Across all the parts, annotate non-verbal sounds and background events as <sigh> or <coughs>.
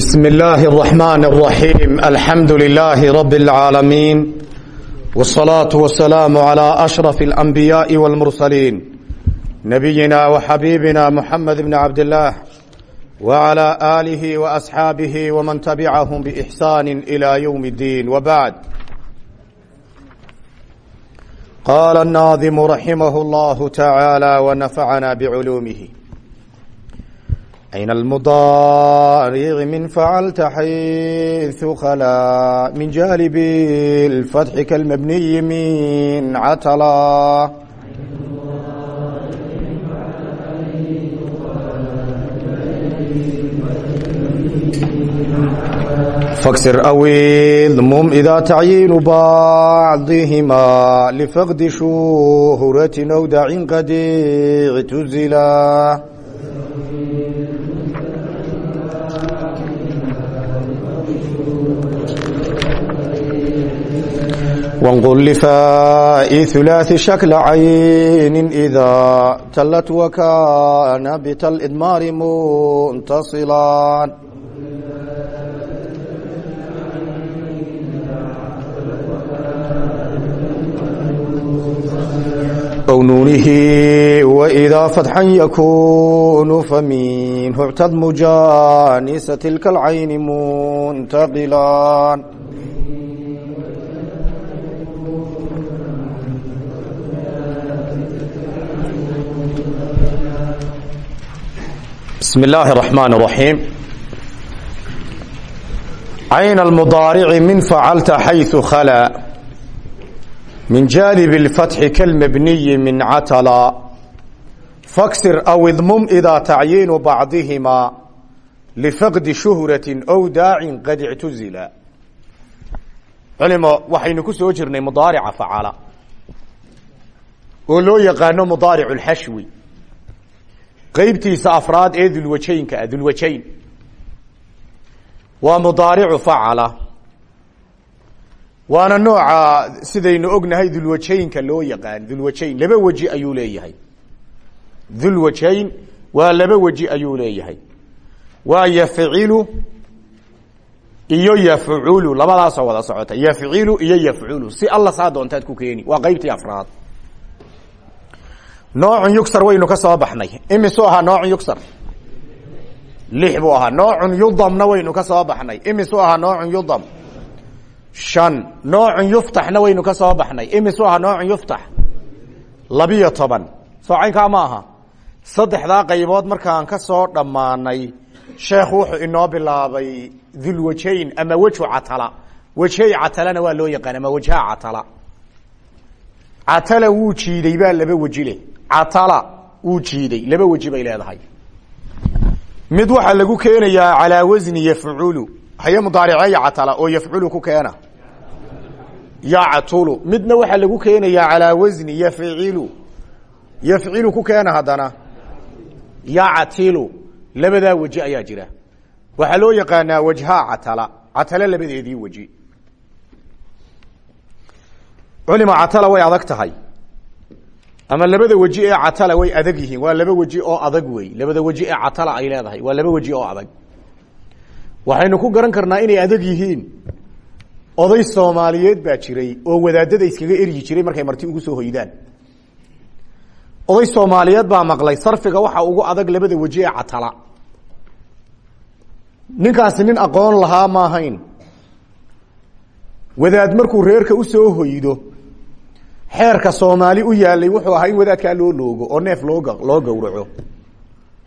بسم الله الرحمن الرحيم الحمد لله رب العالمين والصلاة والسلام على أشرف الأنبياء والمرسلين نبينا وحبيبنا محمد بن عبد الله وعلى آله وأصحابه ومن تبعهم بإحسان إلى يوم الدين وبعد قال الناظم رحمه الله تعالى ونفعنا بعلومه ayn almudariqi min facalta xayثu khalaa min jaanibi اlfatxi kalmabniyi min catala faksir awidmum idaa tacyiinu bacdihimaa lifaqdi shuhuratin aw dacin qadic tuzila وانقل لفاء ثلاث شكل عين إذا تلت وكان بتل إدمار منتصلا أو نونه وإذا فتحا يكون فمنه اعتد مجانس تلك العين منتقلا بسم الله الرحمن الرحيم عين المضارع من فعلت حيث خلا من جانب الفتح كالمبني من عتلا فاكسر أو اضمم إذا تعيين بعضهما لفقد شهرة أو داع قد اعتزلا culimo waxaynu ku soo jirnay mudaarica facala oo loo yaqaano mudaaric اlxashwi qeybtiisa afraad ee dulwajaynka ah dulwajayn waa mudaaricu facala. Waana nooca sidaynu ognahay dulwajaynka loo yaqaan. Dulwajayn laba weji ayuu leeyahay. Dulwajayn waa laba weji ayuu leeyahay. Waa yafcilu iyo yafculu labadaasoo wada socota. Yafcilu iyo yafculu si alla saa doontaad ku keeni. Waa qeybtii afraad noocun yugsar waynu ka soo baxnay. Imisuu ahaa noocun yugsar lix buu ahaa. Noocun yudamna waynu ka soo baxnay. Imisuu ahaa noocun yudam. Shan. Noocun yuftaxna waynu ka soo baxnay. Imisuu ahaa noocun yuftax. Labiyo toban. Soo ma aha. Saddexdaa qaybood markaan ka soo dhammaanay sheekhu wuxuu inoo bilaabay dulwajayn ama wejhu catala. Wejhay catalana waa loo yaqaan ama wejha catala. Catala wuu jiiday baa laba weji leh catala wuu jiiday. Laba weji bay leedahay. Mid waxaa lagu keenayaa calaa wasni yafculu haye mudaariceeya catala oo yafculu ku keena. Yactulu midna waxaa lagu keenayaa calaa wasni yafcilu yafcilu ku keena haddana. Yactilu labadaa weji ayaa jira. Waxaa loo yaqaanaa wajha catala catala labadeedii weji. Culima catala way adag tahay ama labada weji ee catala way adag yihiin. Waa laba weji oo adag wey. Labada weji ee catala ay leedahay. Waa laba weji oo adag. Waxaynu ku garan karnaa inay adag yihiin. Oday soomaaliyeed baa jiray oo wadaadada iskaga eryi jiray markay marti ugu soo hoydaan. Oday soomaaliyeed baa maqlay sarfiga waxa ugu adag labada weji ee catala. Ninkaasi nin aqoon lahaa ma ahayn wadaad markuu reerka u soo hoydo xeerka soomaali u yaalay wuxuu ahaa in wadaadkaa loo loogo oo neef loo loo gowraco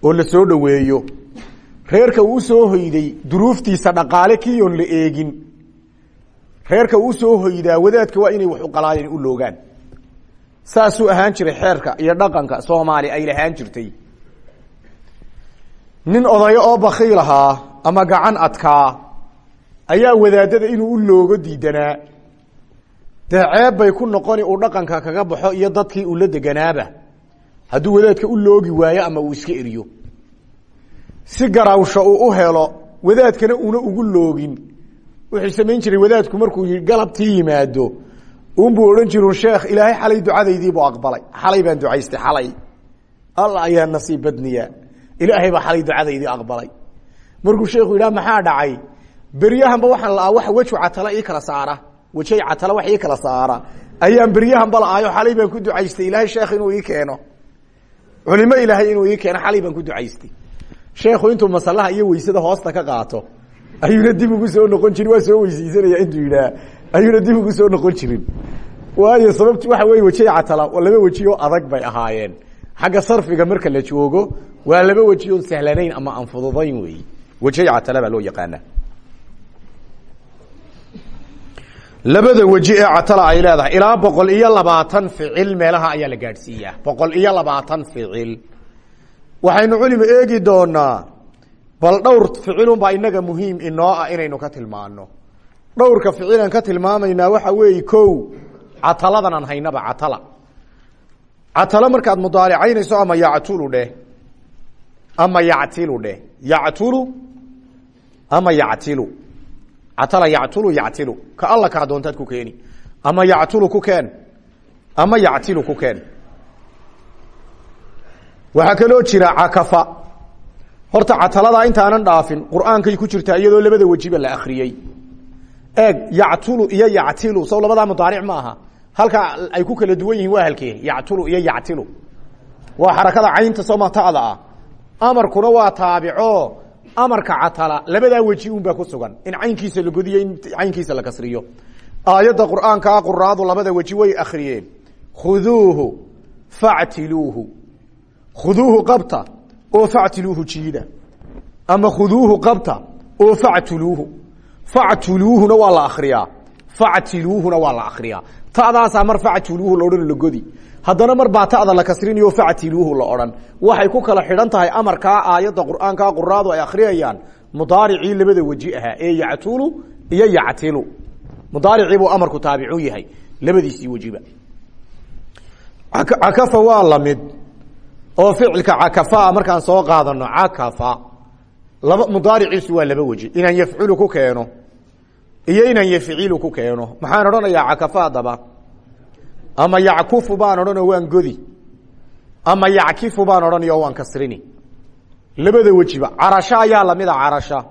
oo la soo dhoweeyo. Reerka uu u soo hoyday duruuftiisa dhaqaale kiyoon la eegin. Reerka uu u soo hoydaa wadaadka waa inay wax uqalaayeen u loogaan. Saasuu ahaan jiray xeerka iyo dhaqanka soomaali ay lahaan jirtay. Nin odayo oo bakiil ahaa ama gacan adkaa ayaa wadaadada inuu u loogo diidanaa dee ceeb bay ku noqoni uu dhaqanka kaga baxo iyo dadkii uu la deganaaba. Hadduu wadaadka u loogi waayo ama uu iska eriyo. Si garawsho uu u helo wadaadkana una ugu loogin. Wuxuu samayn jiray wadaadku markuu galabtii yimaado. Unbuu odhan jiru sheekh ilaahay xalay ducadaydiibuu aqbalay. Xalay baan ducaystay xalay. Alla ayaa nasiib badniya. Ilaahay baa xalay ducadaydii aqbalay. Markuu sheekhu yidhaha maxaa dhacay? Beryahanba waxaan la'aa waxa weju catala ii kala saara wejay catala wax ii kala saara. Ayaan beryahanba la'aayo xalay baan ku ducaystay. Ilaahay sheekh inuu ii keeno. Culimo ilaahay inuu ii keeno xalay baan ku ducaystay. Sheekhu intuu masalaha iyo weysada hoosta ka qaato ayuuna dib ugu soo noqon jirin. Waa soo weyseysanaya intuu yidhaah ayuuna dib ugu soo noqon jirin. Waayo sababti waxa wey wejey catala laba weji adag bay ahaayeen. Xagga sarfiga marka la joogo waa laba weji sahlanayn ama aan fududayn wey wejey catala baa loo yaqaana labada weji ee catala ay leedahay ilaa boqol iyo labaatan ficil meelaha ayaa la gaadhsiiyaa boqol iyo labaatan ficil. Waxaynu culima eegi doonaa bal dhowr ficilunbaa inaga muhiim inoo ah inaynu ka tilmaano dhowrka ficilan ka tilmaamaynaa waxa weeye ko cataladan aan haynaba catala. Catalo markaad mudaaricaynayso ama yactulu dheh ama yactilu dheh. Yactulu ama yactilu catala yactulu yactilu. Ka alla kaa doontaad ku keeni. Ama yactulu ku keen. Ama yactilu ku keen. Waxaa kaloo jira cakafa. Horta cataladaa intaanan dhaafin qur'aankay ku jirtaa iyadoo labada wejiba la akriyey eeg yactulu iyo yactilu. Sow labadaa mudaaric ma aha. Halka ay ku kala duwan yihiin waa halkee. Yactulu iyo yactilu. Waa xarakada caynta somatada ah. Amarkuna waa taabico amarka catala labadaa weji unbaa ku sugan. In caynkiisa la godiyo in caynkiisa la kasriyo. Aayadda qur'aankaa quraadu labada weji way akriyeen khuduuhu factiluuhu khuduuhu qabta oo factiluuhu jiida. Ama khuduuhu qabta oo factuluuhu factuluuhuna waa la akriyaa factiluuhuna waa ta'daasaa mar factuluuhu la odhan la godi. Haddana mar baa ta'da la kasrinayo factiluuhu la odhan. Waxay ku kala xidhan tahay amarkaa aayadda qur'aankaa quraadu ay akhriyayaan. Mudaaricii labada weji ahaa ee yactulu iyo yactilu. Mudaaricii buu amarku taabicu yahay labadiisii wejiba. Cakafa waa la mid oo ficilka cakafa markaan soo qaadano cakafa. Laba mudaariciisu waa laba weji. Inaan yafculu ku keeno iyo inaan ku keeno. Maxaan odhanayaa cakafa ama yackufu baan odhanoo waan godi. Ama yackifu baan odhanayo waan kasrini. Labada wejiba carasho ayaa lamida carasha.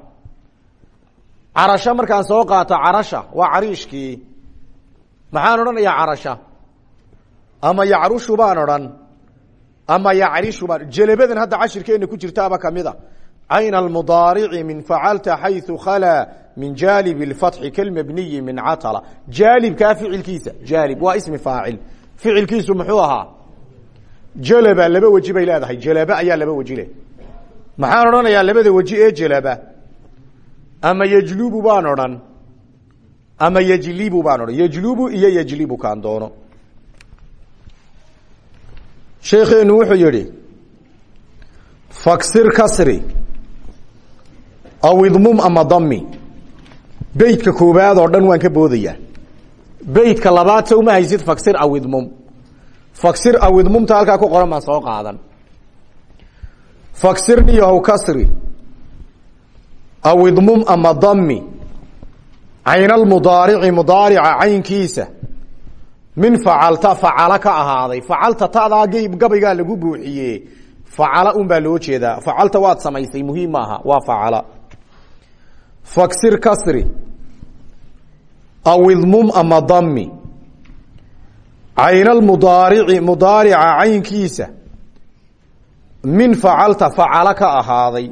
Carasho markaan soo qaato carasha waa cariishkii. Maxaan odhanayaa carasha? Ama yacrushu baan odhan. Ama yacrishu baan jelebadan hadda cashirkeena ku jirtaaba kamida cayn almudaarici min facalta xayu khalaa min jaalib اfatxi kalmabniyi min catla jaalibkaa ficilkiisa. Jaalib waa ismi faacil. Ficilkiisu muxuu ahaa? Jalaba laba weji bay leedahay. Jalaba ayaa laba weji leh. Maxaan odhanayaa labada weji ee jalaba? Ama yejlubu baan odhan? Ama yejlibu baan odhan? Yejlubu iyo yejlibu kaan doono. Sheekeenu wuxuu yihi faksir kasri aw idmum ama dami beytka koobaad oo dhan waan ka boodayaa beytka labaad sa uma haysid faksir aw idmum faksir aw idmumta halkaa ku qoran baan soo qaadan. Faksirniyahow kasri aw idmum ama dami caynalmudaarici mudaarica caynkiisa. Min facalta facala ka ahaaday. Facalta tadaa gabaygaa lagu buuxiye facala un baa loo jeedaa. Facalta waad samaysay muhiim maaha faksir kasri. Aw idmum ama dami caynalmudaarici mudaarica caynkiisa. Min facalta facala ka ahaaday.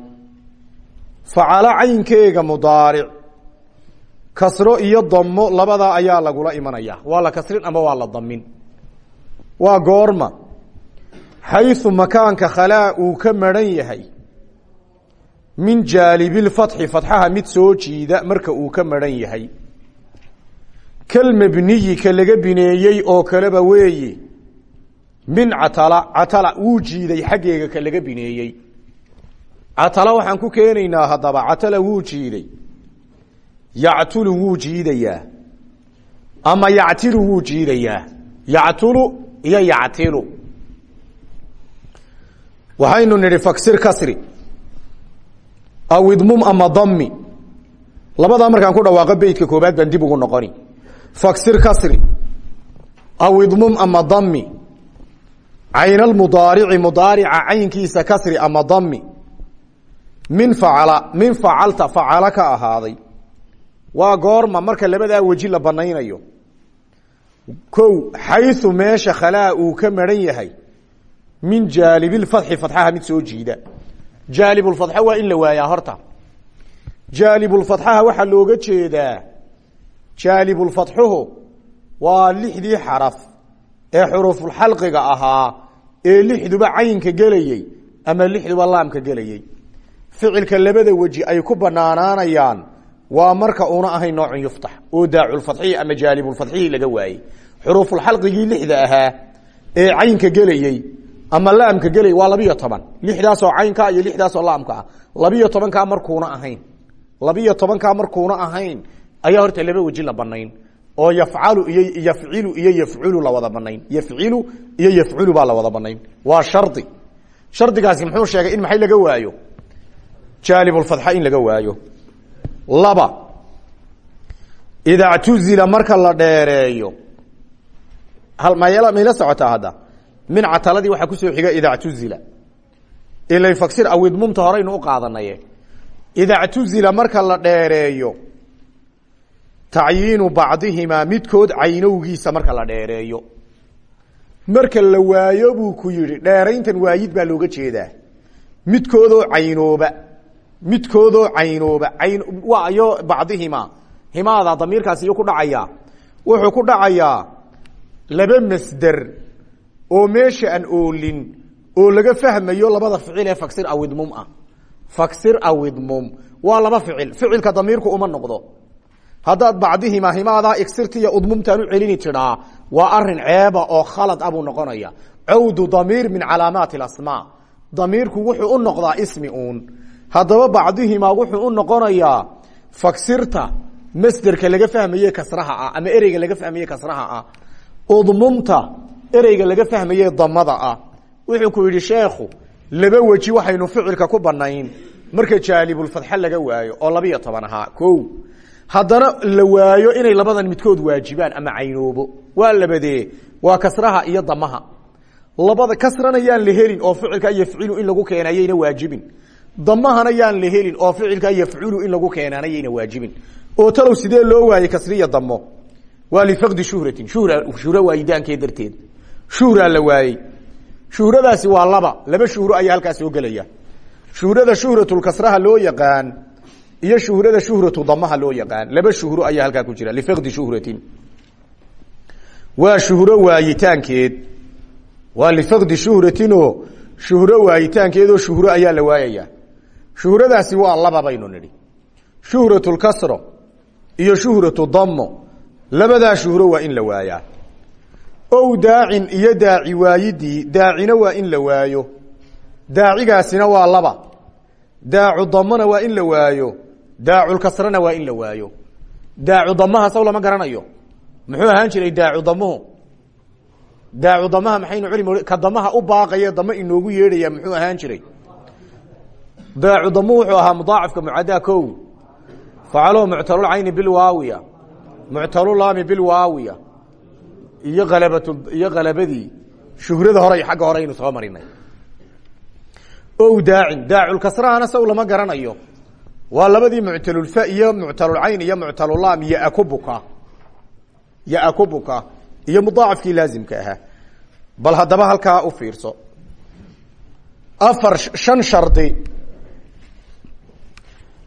Facalo caynkeega mudaaric. Kasro iyo damo labadaa ayaa lagula imanaya. Waa la kasrin ama waa la damin waa goorma. Xayu makaanka khalaa uu ka maran yahay min jaalibilfatxi fatxaha mid soo jiida marka uu ka maran yahay. Kalmabniyi ka laga bineeyey oo kaleba weeye min catala catala wuu jiiday xaggeega ka laga bineeyey. Catala waxaan ku keenaynaa haddaba catala wuu jiiday. Yactulu wuu jiidayaa. Ama yactilu wuu jiidayaa. Yactulu iyo yactilu. Waxaynu nidhi faksir kasri aw idmum ama dami labadaa markaan ku dhawaaqo beytka koobaad baan dib ugu noqoni. Faksir kasri. Aw idmum ama dami caynalmudaarici mudaarica caynkiisa kasri ama dami min facala min facalta facala ka ahaaday. Waa goorma marka labadaa weji la banaynayo kow xayu meesha khalaa uu ka maran yahay. Min jaalibilfatxi fatxaha mid soo jiida jaalibulfatxa waa in la waayaa horta. Jaalibulfatxaha waxaa looga jeedaa jaalibulfatxuhu waa lixdii xaraf ee xurufulxalqiga ahaa ee lixduba caynka gelayey ama lixduba laamka gelayey ficilka labada weji ay ku banaanaanayaan waa marka una ahayn noocun yuftax oo daaculfatxiyi ama jaalibulfatxiyi laga waayey xurufulxalqigii lixda ahaa ee caynka gelayey ama laamka gelay waa labiyo toban. Lixdaasoo caynkaa iyo lixdaasoo laamka ah. Labiyo tobankaa markuuna ahayn. Labiyo tobankaa markuuna ahayn. Ayaa horta laba weji la banayn oo yafcalu iyo yafcilu iyo yafculu la wada banayn yafcilu iyo yafculu baa la wada banayn waa shardi. Shardigaasi muxuu sheegay in maxay laga waayo? Jaalibulfatxa in laga waayo. Laba. Idaa ctuzila marka la dheereeyo. Mayl mayla socotaa hadda min cataladii waxaa ku soo xiga ida ctuzila ila faksir awidmumta u qaadanaye. Ida ctuzila marka la dheereeyo tacyiinu bacdihimaa midkood caynowgiisa marka la dheereeyo. Marka la waayo buu ku yihi dheerayntan waayid baa looga jeedaa. Midkoodoo caynooba midkoodoo caynooba ayn waayo bacdihimaa himaada damiirkaasi iyo ku dhacaya wuxuu ku dhacayaa laba masder oo meesha aan oolin oo laga fahmayo labada ficil ee faksir awidmum ah. Faksir awidmum waa laba ficil. Ficilka damiirku uma noqdo. Haddaad bacdihima himaadaa igsirta iyo udmumtaan u celini tidhaa waa arrin ceeba oo khalad ah buu noqonaya. Cawdu damiir min calaamaati asmaa damiirku wuxuu u noqdaa ismi uun. Haddaba bacdihimaa wuxuu u noqonayaa faksirta masderka laga fahmaye kasraha ah ama ereyga laga fahmaye kasraha ah. Udmumta ereyga laga fahmaye damada ah. Wuxuu ku yidhi sheekhu laba weji waxaynu ficilka ku banayn marka jaalibulfatxa laga waayo oo labiyo toban ahaa ko haddana la waayo inay labadan midkood waajibaan ama caynoobo. Waa labadee waa kasraha iyo damaha labada kasrana yaan la oo ficilka yafcilu in lagu keena waajibin. Damahana yaan la oo ficilka yafculu in lagu keenaana waajibin. Oo talow sidee loo waayey kasriya damo waa lifaqdi shuhratin. Shuhra shuhro waayitaankeed darteed shuhraa la waayey shuhradaasi waa laba. Laba shuhro ayaa halkaas soo gelaya. Shuhrada shuhratulkasraha loo yaqaan iyo shuhrada shuhratu damaha loo yaqaan. Laba shuhro ayaa halkaa ku jira. Lifaqdi shuhratin waa shuhro waayitaankeed. Waa lifaqdi shuhratinoo shuhro waayitaankeedoo shuhro ayaa la waayaya. Shuhradaasi waa laba baynu nidhi. Shuhratulkasro iyo shuhratu damo labadaa shuhro waa in la waayaa ow daacin iyo daaci waayidii. Daacina waa in la waayo. Daacigaasina waa laba. Daacu damona waa in la waayo. Daaculkasrana waa in la waayo. Daacu damaha saw lama garanayo. Muxuu ahaan jiray daacu damuhu daacu damaha maxaynu culimi ka damaha u baaqaye damo inoogu yeedhaya muxuu ahaan jiray. Daacu damuhu wuxuu ahaa mudaacafka iyo iyo kalabadii shuhrada hore xagga hore aynu soo marinay ow daacin daaculkasrahana saw lama garanayo. Waa labadii muctalulfa iyo muctalulcayn iyo muctalulaam iyo akubuka. Iyo akubuka iyo mudaacafkii laazimka ahaa. Bal haddaba halkaa u fiirso. Afar shan shardi.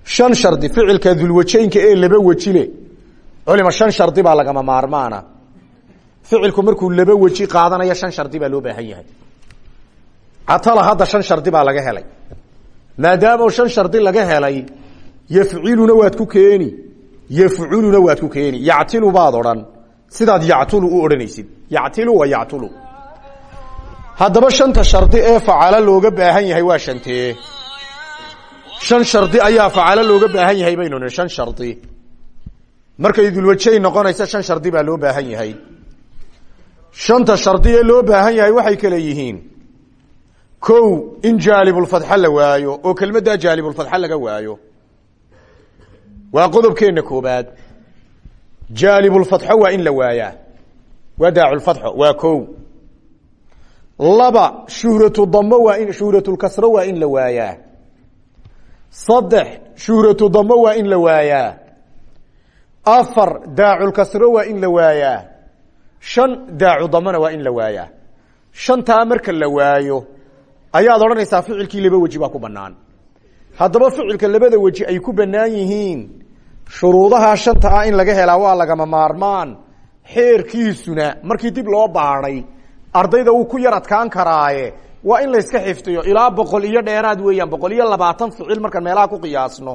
Shan shardi ficilka dulwajeynka ee laba wejile culima shan shardi baa lagama maarmaana ficilku markuu laba weji qaadanayo shan shardi baa loo baahan yahay. Catala hadda shan shardi baa laga helay. Maadaama shan shardi laga helay yafciluna waad ku keeni yafculuna waad ku keeni. Yactilu baad odhan. Sidaad yactulu u odhanaysid. Yactilu wa yactulu. Haddaba shanta shardi ee facalo looga baahan yahay waa shantee. Shan shardi ayaa facalo looga baahan yahay baynu shan shardi. Markay dulwajayn noqonaysa shan shardi baa loo baahan yahay shanta shardi loo baahan yahay waxay kale yihiin. Ko in jaalibulfatxa la waayo oo kelmaddaa jaalibulfatxa laga waayo. Waa qodobkeenna koobaad. Jaalibulfatxo waa in la waayaa. Waa daaculfatxo waa ko laba shuhratu damo waa in shuhratulkasro waa in la waayaa. Saddex shuhratu damo waa in la waayaa. Afar daaculkasro waa in la waayaa shan daacu damona waa in la waayaa. Shantaa marka la waayo ayaad odhanaysaa ficilkii laba weji baa ku banaan haddaba ficilka labada weji ay ku banaan yihiin shuruudaha shanta ah in laga helaa waa lagama maarmaan. Xeerkiisuna markii dib loo baadhay ardayda wuu ku yar adkaan karaaye. Waa in layska xifdiyo ilaa boqol iyo dheeraad weeyaan boqol iyo labaatan ficil markaan meelaha ku qiyaasno.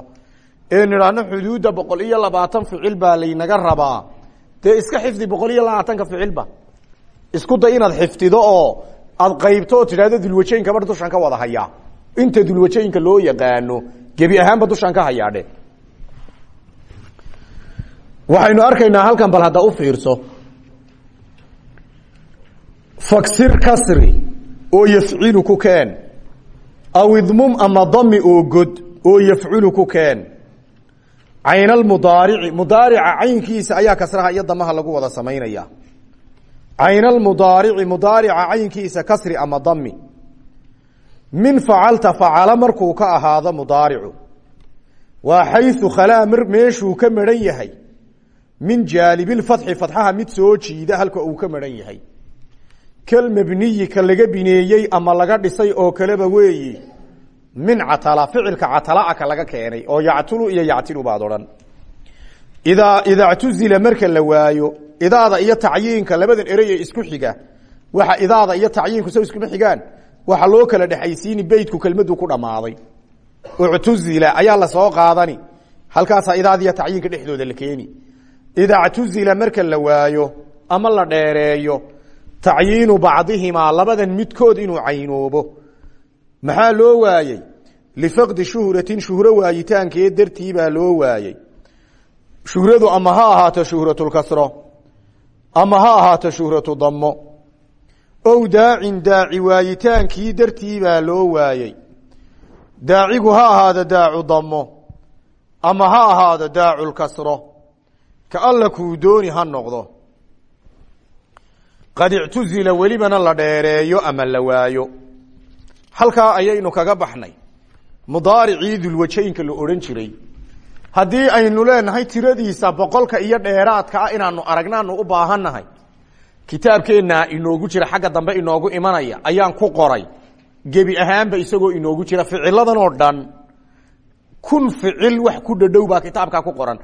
Ee nidhaahno xuduudda boqol iyo labaatan ficil baa laynaga rabaa dee iska xifdi boqol iyo labaatanka ficilba isku day inaad xifdido oo aad qaybto oo tidhahdo dulwajeynka bar dushaan ka wada hayaa. Inta dulwajeynka loo yaqaano gebi ahaanba dushaan ka hayaadhe waxaynu arkaynaa halkan bal hadda u fiirso. Faksir kasri oo yafcilu ku keen. Aw idmum ama dami oo god oo yafculu ku keen cayn almudaarici mudaarica caynkiisa ayaa kasraha iyo damaha lagu wada samaynaya cayn almudaarici mudaarica caynkiisa kasri ama dami min facalta facala markuu ka ahaado mudaaricu. Waa xayu khalaa meeshuu ka maran yahay. Min jaalibilfatxi fatxaha mid soo jiida halka uu ka maran yahay. Kalmabniyi ka laga bineeyey ama laga dhisay oo kaleba weeyi min catala ficilka catala ka laga keenay oo yactulu iyo yactilu baad odhan. Idaa ida ctuzila marka la waayo idaada iyo tacyiinka labadan erey ee isku xiga waxa idaada iyo tacyiinku sa iskuma xigaan waxa loo kala dhexaysiini beydku kelmadu ku dhammaaday. Uctuzila ayaa la soo qaadani halkaasaa idaadiyo tacyiinka dhexdooda la keeni. Idaa ctuzila marka la waayo ama la dheereeyo tacyiinu bacdihimaa labadan midkood inuu caynoobo maxaa loo waayey lifaqdi shuhratin shuhro waayitaankeed dartii baa loo waayey shuhradu ama ha ahaato shuhratulkasro ama ha ahaato shuhratu damo ow daacin daaci waayitaankii dartii baa loo waayey daacigu ha ahaado daacu damo ama ha ahaado daaculkasro ka alla kuu dooni ha noqdo. Qad ictuzila welibana la dheereeyo ama la waayo halkaa ayaynu kaga baxnay mudaaricii dulwajaynka la odhan jiray. Haddii aynu leenahay tiradiisa boqolka iyo dheeraadka ah inaanu aragnaanu u baahannahay kitaabkeennaa inoogu jira xagga dambe inoogu imanaya ayaan ku qoray. Gebi ahaanba isagoo inoogu jira ficiladan oo dhan kun ficil wax ku dhadhow baa kitaabkaa ku qoran.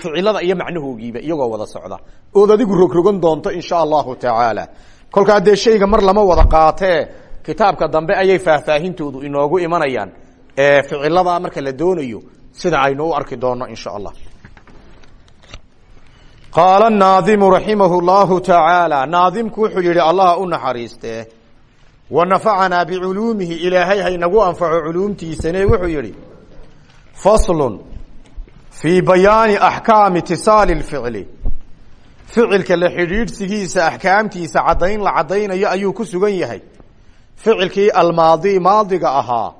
Ficilada iyo macnahoogiiba iyagoo wada socda. Ood adigu rogrogan doonto insha allahu tacaala. Kolkaa dee shayga mar lama wada qaatee kitaabka dambe ayay faahfaahintoodu inoogu imanayaan. Ficilada marka la doonayo sida aynu u arki doono insha allah. Qaala naadimu raximah llahu tacaala naadimku wuxuu yihi allah u naxariistee wanafacanaa biculuumihi ilaahay haynagu anfaco culuumtiisane wuxuu yihi faslu fii bayaani axkaami itisaali lficli ficilka la xidhiidhsigiisa axkaamtiisa caddayn la caddaynayo ayuu ku sugan yahay ficilkii almaadi maadiga ahaa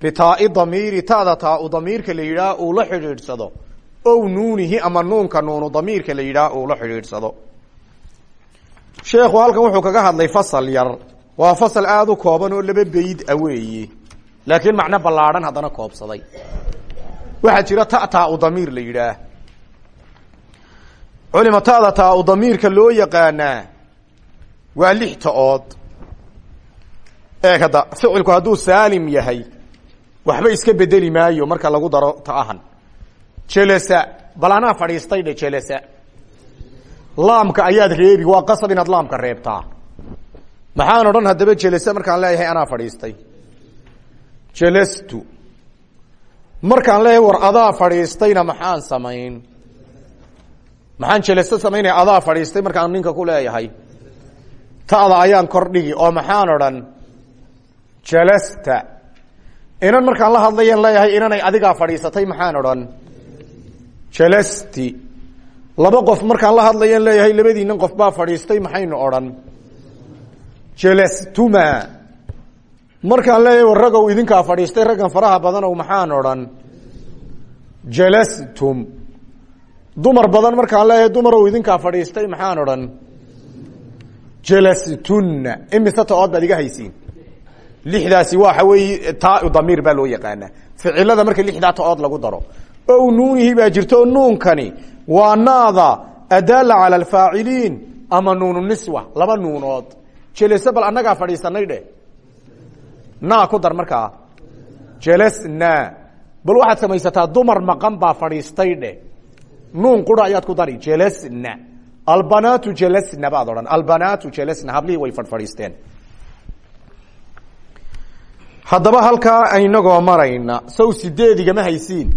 bitaai damiiri tada taa u damiirka la yidhaah uu la xidhiidhsado. Ow nuunihi ama nuunka nuunu damiirka la yidhaah uu la xidhiidhsado. Sheekhu halkan wuxuu kaga hadlay fasal yar. Waa fasal aada u kooban oo laba beyd a laakiin macno ballaadhan haddana koobsaday. Waxaa jira ta taa u damiir la yidhaah. Culima tada taa u damiirka loo yaqaanaa waa lix ta-ood eeg hadda ficilku hadduu saalim yahay waxba iska bedeli maayo marka lagu daro ta'ahan jelasa bal anaa fadhiistay dhe jelasa laamka ayaad reebi waa qasab inaad laamka reebtaa. Maxaan odhan haddaba jelasa markaan leeyahay anaa fadhiistay. Jelastu markaan leeyahay war adaa fadhiistayna maxaan samayn? Maxaan jelaso samaynaya adaa fadhiistay markaan ninka ku leeyahay? Ta'da ayaan kordhigi oo maxaan odhan jalasta. Inan markaan la hadlayan leeyahay inanay adigaa fadhiisatay maxaan odhan? Jalasti. Laba qof markaan la hadlayan leeyahay labadiinan qof baa fadhiistay maxaynu odhan? Jalastuma. Markaan leeyahay war ragow idinkaa fadhiistay raggan faraha badanow maxaan odhan? Jalastum. Dumar badan markaan leeyahay dumarow idinkaa fadhiistay maxaan odhan? Jalastunna. Imise baad iga haysiin lixdaasi waxa weeye taa damiir baa loo yaqaanaa. Ficilada marka lixdaa ta-ood lagu daro. Ow nuunihi baa jirto nuunkani waa naada adaala cala alfaaciliin ama nuunu niswa laba nuunood. Jelese bal annagaa fadhiisanay dheh naa ku dar markaa. Jelesna bal waxaad samaysataa dumar maqan baa fadhiistay dheh nuun qura ayaad ku dari. Jelesna albanaatu jelesna baad odhan. Jelesna hablihii way fadhfadhiisteen haddaba halkaa inagoo marayna. Sow sideedigama haysiin.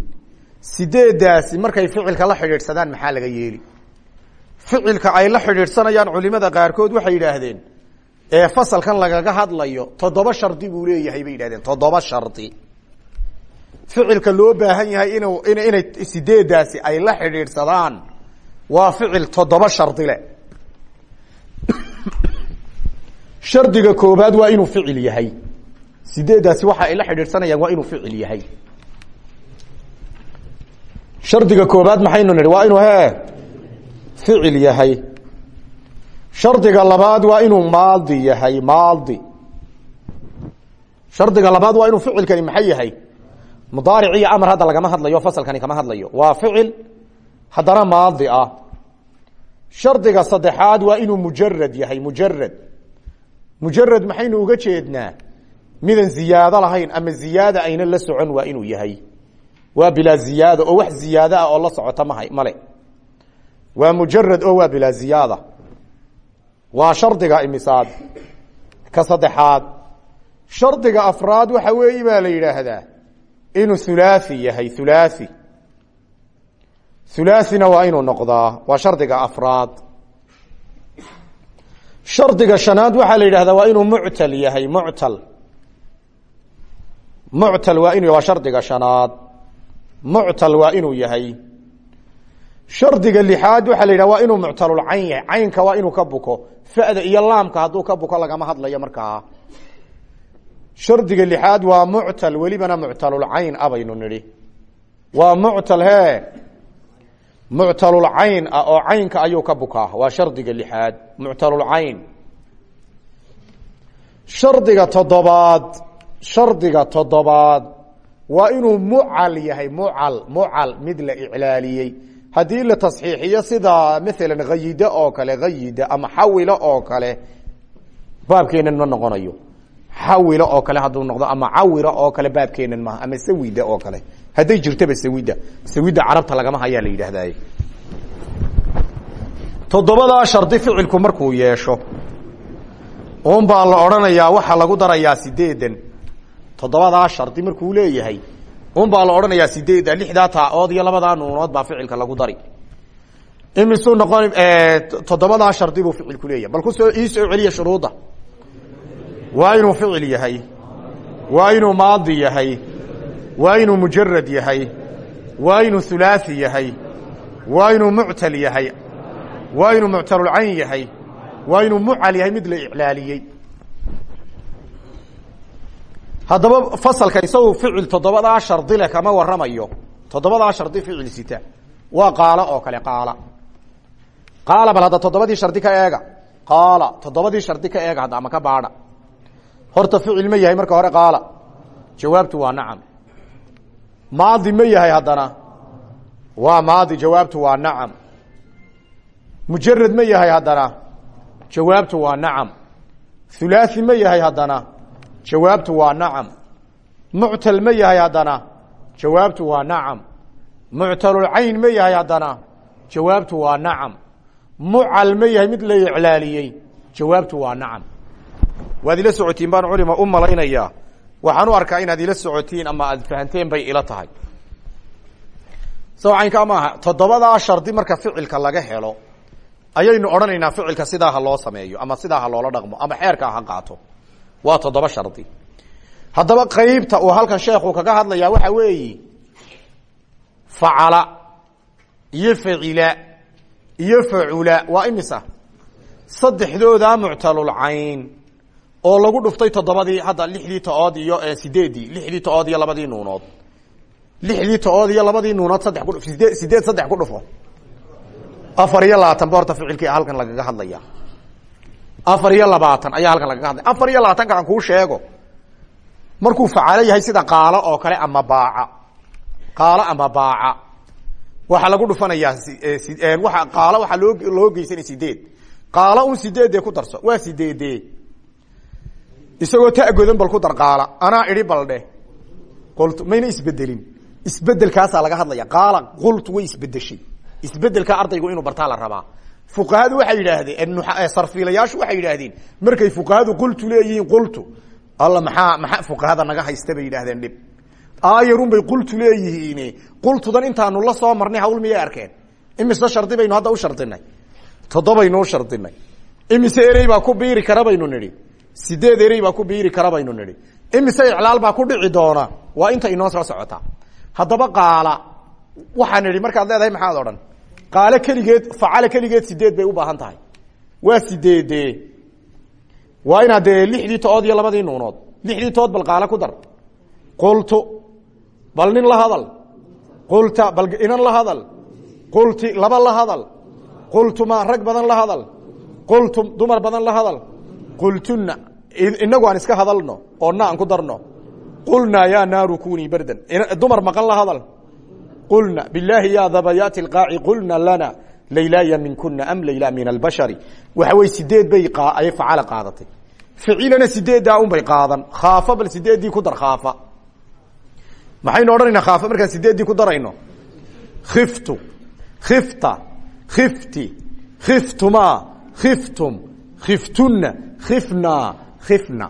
Sideedaasi markay ficilka la xidhiidhsadaan maxaa laga yeeli? Ficilka ay la xidhiidhsanayaan culimada qaarkood waxay yidhaahdeen ee fasalkan lagaga hadlayo toddoba shardi buu leeyahay bay yidhahdeen toddoba shardi. Ficilka loo baahan yahay inu inay sideedaasi ay la xidhiidhsadaan waa ficil toddoba shardi le <coughs> shardiga koobaad waa inuu ficil yahay sideedaasi waxa ay la xidhiidhsanayaan waa inuu ficil yahay. Shardiga koobaad maxaynu nihi waa inuu he ficil yahay. Shardiga labaad waa inuu maadi yahay maadi shardiga labaad waa inuu ficilkani maxay yahay? Mudaaric iyo amar hadda lagama hadlayo fasalkani kama hadlayo. Waa ficil haddana maadi ah. Shardiga saddexaad waa inuu mujarad yahay mujarad mujarad maxaynu uga jeednaa midan ziyaado lahayn ama ziyaada ayna la socon waa inuu yahay. Waa bilaa ziyaada oo wax ziyaado ah oo la socota maha male waa mujarad oo waa bilaa ziyaada. Waa shardiga imisaad. Ka saddexaad shardiga afraad waxa weeyi baa la yidhaahdaa inuu hulaathi yahay hulaathi hulaathina waa inuu noqdaa waa shardiga afraad. Shardiga shanaad waxaa la yidhahdaa waa inuu muctal yahay muctal muctal waa inu waa shardiga shanaad. Muctal waa inuu yahay. Shardiga lixaad waxaa la yidhaha waa inuu muctalulcayn yahay. Caynka waa inuu ka buko. Fa'da iyo laamka hadduu ka buko lagama hadlayo markaa. Shardiga lixaad waa muctal welibana muctalulcayn a baynu nidhi. Waa muctal he muctalulcayn ah oo caynka ayuu ka bukaa. Waa shardiga lixaad muctalulcayn shardiga toddobaad shardiga toddobaad waa inuu mucal yahay mucal mucal mid la iclaaliyey. Haddii la tasxiixiyo sida maalan hayida oo kale hayida ama xawila oo kale baabkeenan ma noqonayo. Xawila oo kale hadduu noqdo ama cawira oo kale baabkeenan maaha ama sawida oo kale. Hadday jirtaba sawida. Sawida carabta lagama hayaa la yidhaahdaye toddobadaa shardi ficilku markuu yeesho un baa la odhanayaa waxaa lagu darayaa sideedan toddobadaa shardi markuu leeyahay un baa la odhanayaa sideeda lixdaa taa-ood iyo labadaa nuunood baa ficilka lagu dari. Imisuu noqon toddobadaa shardi buu ficilku leeyahay. Bal ku soo ii soo celiya shuruudda. Waa inuu ficil yahay. Waa inuu maadi yahay. Waa inuu mujarad yahay. Waa inuu hulaathi yahay. Waa inuu muctal yahay. Waa inuu muctalulcayn yahay. Waa inuu mucal yahay mid la iclaaliyey haddaba fasalka isagu ficil toddobadaa shardi leh kama waramayo toddobadaa shardi ficil sita. Waa qaalo oo kale qaala. Qaala bal hadda toddobadii shardi ka eega. Qaala toddobadii shardi ka eega hadda ama ka baadha. Horta ficil ma yahay marka hore qaala. Jawaabtu waa nacam. Maadi ma yahay haddana. Waa maadi jawaabtu waa nacam. Mujarad ma yahay haddana. Jawaabtu waa nacam. Hulaathi ma yahay haddana jawaabtu waa nacam. Muctal ma yahay haddana. Jawaabtu waa nacam. Muctalulcayn ma yahay haddana. Jawaabtu waa nacam. Mucal ma yahay mid la iclaaliyey. Jawaabtu waa nacam. Waad ila socotiin baan culima u malaynayaa waxaan u arkaa inaad ila socotiin ama aad fahanteen bay ila tahay. Sawcaynkaa maaha toddobadaa shardi marka ficilka laga helo ayaynu odhanaynaa ficilka sidaa ha loo sameeyo ama sidaa ha loola dhaqmo ama xeerkaa ha qaato waa toddoba shardi. Haddaba qeybta uu halkan sheekhu kaga hadlayaa waxa weeyi facala iyo facila iyo facula waa imisa saddexdoodaa oo lagu dhuftay toddobadii hadda lixdii to-ood iyo sideedii lixdii to-ood iyo labadii nuunood. Lixdii to-ood iyo labadii nuunood saddex ku sideed saddex ku dhufo. Afar iyo labaatan ba ficilkii halkan lagaga hadlaya afar iyo labaatan ayaa halkan lagaga hadlaya afar iyo labaatanka aan kuu sheego markuu facaalo yahay sida qaalo oo kale ama baaca. Qaalo ama baaca. Waxaa lagu dhufanayaa waa qaalo waxaa loo loo geysanay sideed. Qaalo un sideedee ku darso waa sideede isagoo tagodan bal ku dar qaala. Anaa idhi baldhe qult mayna isbedelin. Isbedelkaasaa laga hadlaya qaala qult way isbedeshay isbeddelka ardaygu inuu bartaa la rabaa fuqahadu waxay yidhaahdeen sarfiilayaashu waxay yidhaahdeen markay fuqahadu qultu leeyihiin qultu. Alla maxaa maxaa fuqahada naga haysta bay yidhahdeen dhib. Aayarun bay qultu leeyihiin. Qultudan intaanu la soo marnay hawl miyay arkeen? Imise shardi baynu hadda u shardinay? Toddobaynu u shardinay. Imise erey baa ku biiri kara baynu nidhi. Sideed erey baa ku biiri kara baynu nidhi. Imise iclaal baa ku dhici doona. Waa inta inoo soo socota. Haddaba qaala waxaan idhi markaad leedahay maxaad odhan qaalo keligeed facala keligeed sideed bay u baahan tahay. Waa sideede. Waa inaad dee lixdii tood iyo labadii nuunood lixdii tood bal qaalo ku dar. Qultu bal nin la hadal. Qulta bal inan la hadal. Qulti laba la hadal. Qultuma rag badan la hadal. Qultum dumar badan la hadal. Qultuna inagu aan iska hadalno oo na aan ku darno. Qulnaa yaa naaru kunii bardan. Dumar maqan la hadal qulna bilaahi ya dabayaati lqaaci qulna lana laylaya min kuna am layla min albashari waxa wey sideed bay ay facala qaadatay ficilana sideeddaa un bay qaadan khaafa bal sideeddii ku dar khaafa maxaynu odhanaynaa khaafa markaan sideeddii ku darayno khiftu khifta khifti khiftuma khiftum khiftuna khifna khifna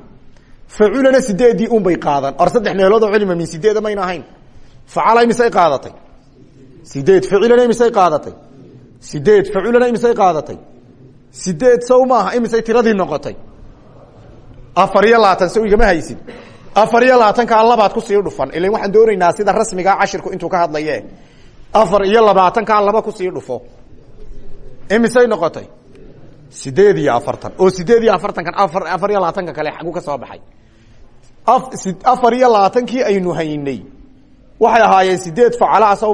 facilana sideeddii un bay qaadan or saddex meeloodoo culima min sideeda mayna ahayn facala imisay qaadatay sideed ficilana imisay qaadatay. Sideed facilana imisay qaadatay. Sideed sow imisay tiradii noqotay. Afar iyo labaatan sow igama haysid. Afar iyo labaatankaa dhufan. Ilan waxaan doonaynaa sida rasmigaa cashirku intuu ka hadlaye afar iyo labaatankaa laba ku sii dhufo. Imisay noqotay. Sideed iyo afartan. Oo sideed iyo afartankan afar afar iyo labaatanka kale xagu ka soo baxay. Afar iyo labaatankii aynu haynay. Waxay ahaayeen sideed facalaa sow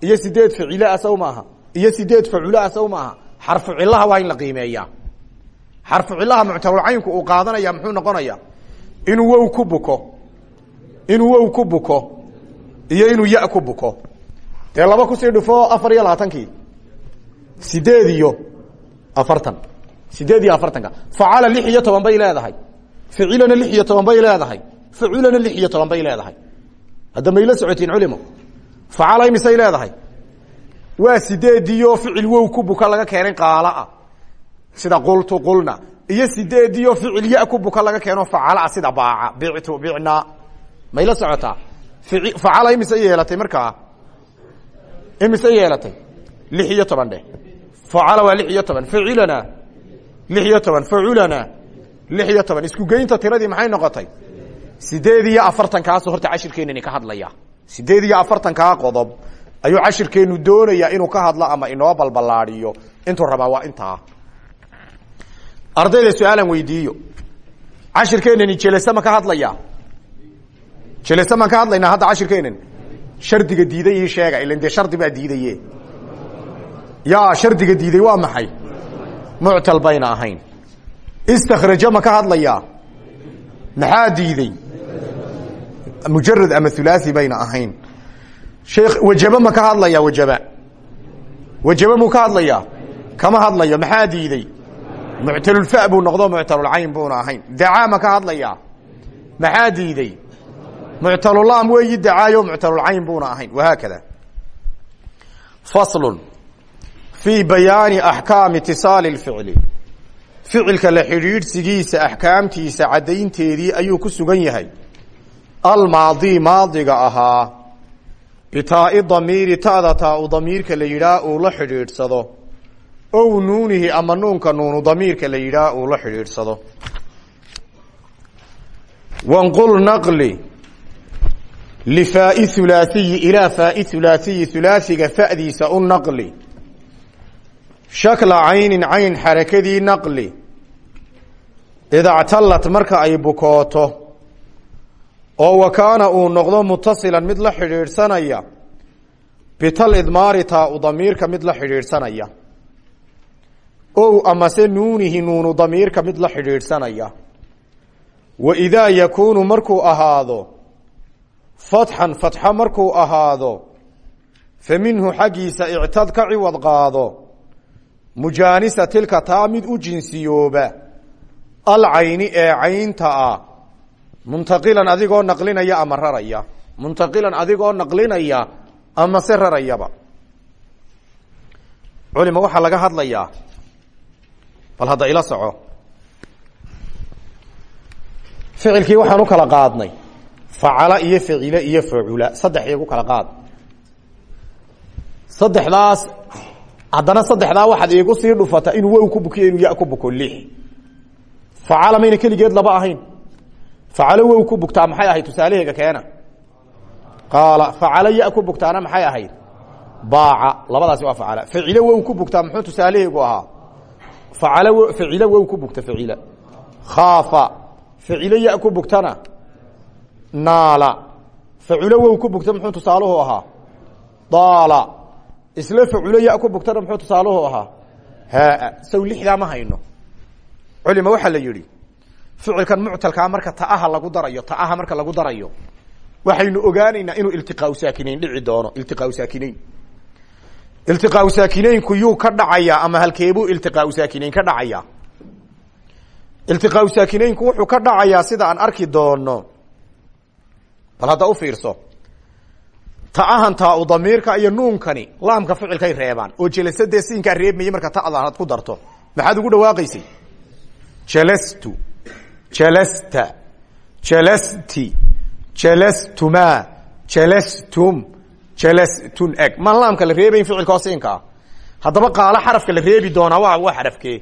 iyo sideed ficilaa sow maaha iyo sideed facula sow maaha xarfu cilaha waa in la qiimeeyaa. Xarfu cilaha muctarulcaynku uu qaadanaya muxuu noqonaya inuu wow ku buko. Inuu wow ku buko. Iyo inuu ya ku buko. Dee laba ku sii dhufo afar iyo labaatankii sideed iyo afartan. Sideed iyo afartanka. Facala lix iyo toban bay leedahay. Ficilana lix iyo toban bay leedahay. Faculana lix bay leedahay. Hadda mayla socotiin culimo facala imisay leedahay? Waa sideediyo ficil wow ku buka laga keenay qaalaah sida qultu qulna. Iyo sideediyo ficil ya ku buka laga keeno facalaa sida baaca. Bictu bicnaa mayla socotaa? Facala imise yeelatay markaa? Imise yeelatay? Lix toban dheh. Facala waa lix iyo toban. Ficilana? Lix toban. Faculana lix toban. Isku geynta tiradii maxay noqotay? Sideed iyo afartankaasu horta cashirkeenani ka hadlaya sideed iyo afartankaa qodob ayuu cashirkeenu doonayaa inuu ka hadlo ama inoo balbalaadiyo intuu rabaa waa intaa. Ardayda su'aalan weydiiyo. Cashirkeenani jelese ma ka hadlaya? Jelese maan ka hadlaynaa hadda cashirkeenan? Shardiga diiday ii sheega ilan dee shardi baa diidaye ya shardiga diiday waa maxay? Muctal bayna ahayn. Istakraja ma ka hadlayaa? Maxaa diiday mujarad ama hulaasi bayna ahayn. Wajaba ma ka hadlaya wajaba? Wajaba muu ka hadlayaa kama hadlayo? Maxaa diiday? Muctalulfa buu noqdo muctalulcayn buuna ahayn. Dacaa ma ka hadlayaa maxaa diiday? Muctalulaam weeyi dacaayo muctalulcayn buuna ahayn. Wahaakada faslun fii bayaani axkaami itisaali اlficli ficilka la xidhiidhsigiisa axkaamtiisa caddaynteedii ayuu ku sugan yahay almaadi maadiga ahaa. Bitaai damiiri ta'da taa u damiirka la yidhaah uu la xidhiidhsado. Ow nuunihi ama nuunka nuunu damiirka la yidhaah uu la xidhiidhsado. Wanqul naqli lifaai hulaasiyi ilaa faai hulaasiyi hulaasiga fa'diisa u naqli. Shakla caynin cayn xarakadii naqli. Idactallat marka ay bukooto oo wa kaana uu noqdo mutasilan mid la xidhiidhsanaya. Bital idmaari taa u damiirka mid la xidhiidhsanaya. Ow amase nuunihi nuunu damiirka mid la xidhiidhsanaya. Waidaa yakuunu markuu ahaado fatxan fatxo markuu ahaado fa minhu xaggiisa ictad ka ciwad qaado mujaanisa tilka taa mid u jinsiyooba alcayni ee caynta ah muntaqilan adigoo naqlinaya ama raraya. Muntaqilan adigoo naqlinaya ama se rarayaba. Culima laga hadlayaa. Bal hadda ila soco. Ficilkii waxaan kala qaadnay. Facala iyo ficile iyo facula saddex igu kala qaad. Saddexdaas haddana saddexdaa waxaad iigu sii dhufata inuu wow ku bukiyo inuu ku buko lix facala mayna keligeed laba ahayn facalo wow ku bugtaa maxay ahayd tusaalaheega keena qaala facalo ya ku bugtaana maxay ahayd baaca labadaasi waa facala facilo wow ku bugtaa muxuu tusaalaheegu ahaa facalo facilo wow ku bugta facila khaafa facilo ya ku bugtana naala faculo wow ku bugta muxuu tusaaluhu ahaa daala isla faculo ya ku bugtana muxuu tusaaluhu ahaa haa saw lixdaa ma hayno ficilkan muctalkaa marka ta'aha lagu darayo ta'aha marka lagu darayo waxaynu ogaanaynaa inuu iltiqaau saakinayn dhici doono iltiqaau saakinayn. Iltiqaau saakinaynku yuu ka dhacayaa ama halkeebuu iltiqaau saakinayn ka dhacayaa? Iltiqaau saakinaynku wuxuu ka dhacayaa sida aan arki doono bal hadda u fiirso ta'ahan taa u damiirka iyo nuunkani laamka ficilkay reebaan oo jelasadee siinkaa reebmayay marka ta'da had ku darto? Maxaad ugu dhawaaqaysay? Jalastu jalasta jalasti jalastuma jalastum jalastun eg. Maan laamka la reebayn ficilka oo siinka ah haddaba qaalo xarafka la reebi doonaa waa waa xarafkee.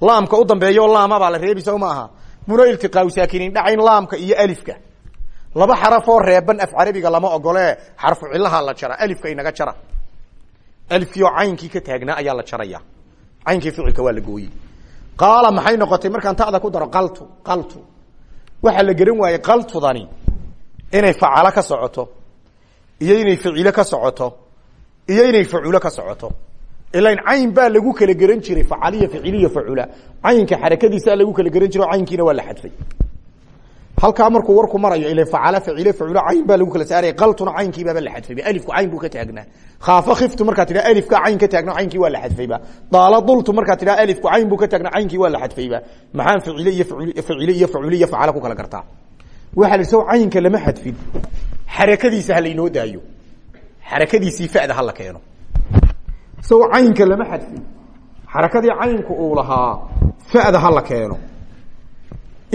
Laamka u dambeeyo laamabaa la reebi sow maaha. Muna iltiqaau saakiniin dhacayn laamka iyo alifka. Laba xarafoo reeban af carabiga lama ogole xarfu cilaha la jara alifka inaga jara. Alifkii oo caynkii ka taagnaa ayaa la jaraya. Caynkii ficilka waa la gooyey qaala maxay noqotay? Markaan ta'da ku daro qaltu qaltu. Waxaa la geran waayey qaltudani. Inay facalo ka socoto iyo inay ficilo ka socoto iyo inay faculo ka socoto. Ilan cayn baa lagu kala geran jiray facaliya ficiliya facula caynka xarakadiisaa lagu kala geran jiray o caynkiina waa la xadfay halkaa markuu warku marayo ila facala facile faculo cayn baa lagu kala saaraya qaltuna caynkiibaaba la xadfayba alifku cayn buu ka taagnaa. Khaafa khiftu markaa tidhaha alifka cayn ka taagna caynkii waa la xadfayba daala dultu markaa tidhaha alifku cayn buu ka taagna caynkii waa la xadfayba maxaan ficile iyo facile iyo facule iyo facala ku kala gartaa? Waxaa la saw caynka lama xadfin. Xarakadiisa ha laynoo daayo. Xarakadiisii fada hala keeno. Saw caynka lama xadfin. Xarakadii caynku uu lahaa fada hala keeno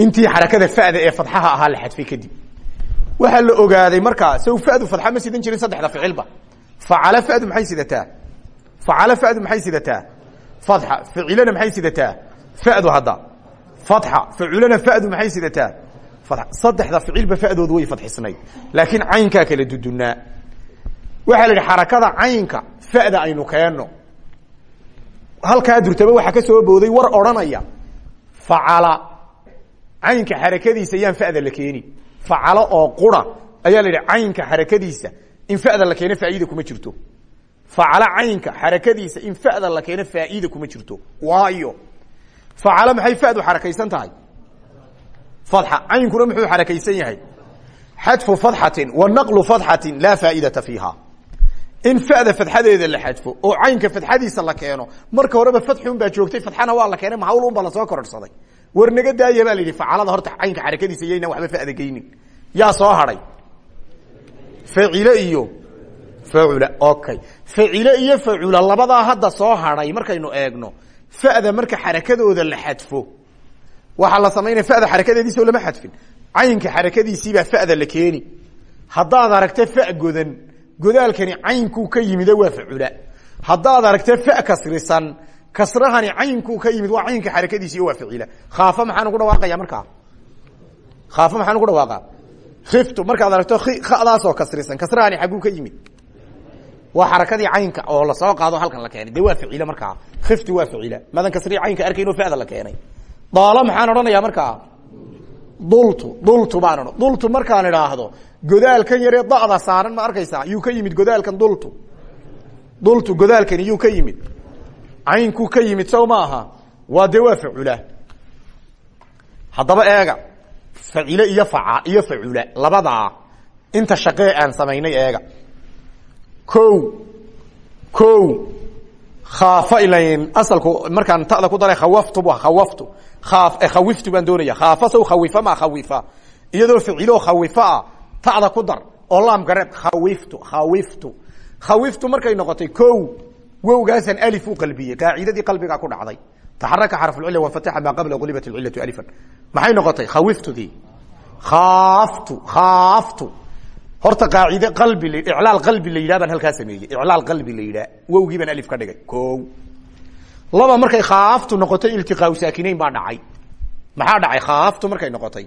intii xarakada fada ee fadxaha ahaa la xadfay kadib. Waxaa la ogaaday markaa saw fadu fadxa ma sidan jirin saddexda ficilba facala fadu maxay sidataa? Facala fadu maxay sidataa? Fadxa ficilana maxay sidataa? Fadu hadda. Fadxa faculana fadu maxay sidataa? Saddexda ficilba fadoodu way fadxisnayd laakiin caynkaa kala dudunaa waxaa la xarakada caynka fada aynu keenno halkaa durtaba waxaa ka soo booday war odhanaya. Facala caynka xarakadiisa yaan fada la keeni facalo oo qura ayaa la yidhi caynka xarakadiisa in fada la keeno faa'iida kuma jirto. Facalo caynka xarakadiisa in fada la keeno faa'iida kuma jirto. Waayo. Facalo maxay fadu xarakaysan tahay? Fadxa. Caynkuna muxuu xarakaysan yahay? Xadfu fadxatin wa naqlu fadxatin laa faa'idata fiiha. In fada fadxadeeda la xadfo oo caynka fadxadiisa la keeno marka horeba fadxun baa joogtay fadxana waa la keenay mahawl unbaa la soo kororhsaday war naga daaya baa la yidhi horta caynka xarakadiisa yaynaan waxba fada geynin yaa soo hadhay facile iyo facula okay. Facile iyo facula labadaa hadda soo hadhay markaynu eegno fada marka xarakadooda la xadfo. Waxaa la samaynaya fada xarakadeediisoo lama xadfin. Caynka xarakadiisiibaa fada la keeni. Haddaad aragta fa godan godaalkani caynkuu ka yimid waa facula. Haddaad aragta fa kasrisan kasrahani caynkuu ka yimid waa caynka xarakadiisi waa ficila. Khaafa maxaan ugu dhawaaqaya markaa? Khaafa maxaan ugu dhawaaqa khiftu markaad aragto khadaasoo kasrisan kasrahani xagguu ka yimid. Waa xarakadii caynka oo la soo qaado halkan la keenay. Waa ficile markaa? Khiftu waa ficila. Madan kasrii caynka arkayn oo la keenay. Daalo maxaan odhanaya markaa? Dultu dultu baan odhan. Dultu markaan idhaahdo godaalkan yaree da'da saaran ma arkaysaa? Yuu ka yimid godaalkan dultu. Dultu godaalkani yuu ka yimid caynkuu ka yimid sow ma aha waa dee waa facula haddaba eega facile iyo faca iyo facula labadaa inta shaqee aan samaynay eega. Ko ko khaafa ilayn asalku markaan tada ku daray khawaftu khawaftu. Aa khawiftu baan doonaya. Khaafa sow khawifa ma khawifa. Iyadoo ficilo khawifa tada ku dar oo laamka reeb khawiftu khawiftu. Khawiftu markay noqotay ko wowgaasaan alif u qalbiyey. Qaacidadii qalbigaa ku dhacday. Taxaraka xarfulcila wanfataxa maa qabla qulibat lcilatu alifan. Maxay noqotay? Khawiftudii kaaftu kaaftu horta qaacide qalbi iclaal qalbi la yidhah baan halkaa iclaal qalbi la yidhaah wowgii alif ka dhigay. Ko laba markay khaaftu noqotay iltiqaau saakinayn baa dhacay. Maxaa dhacay? Khaaftu markay noqotay.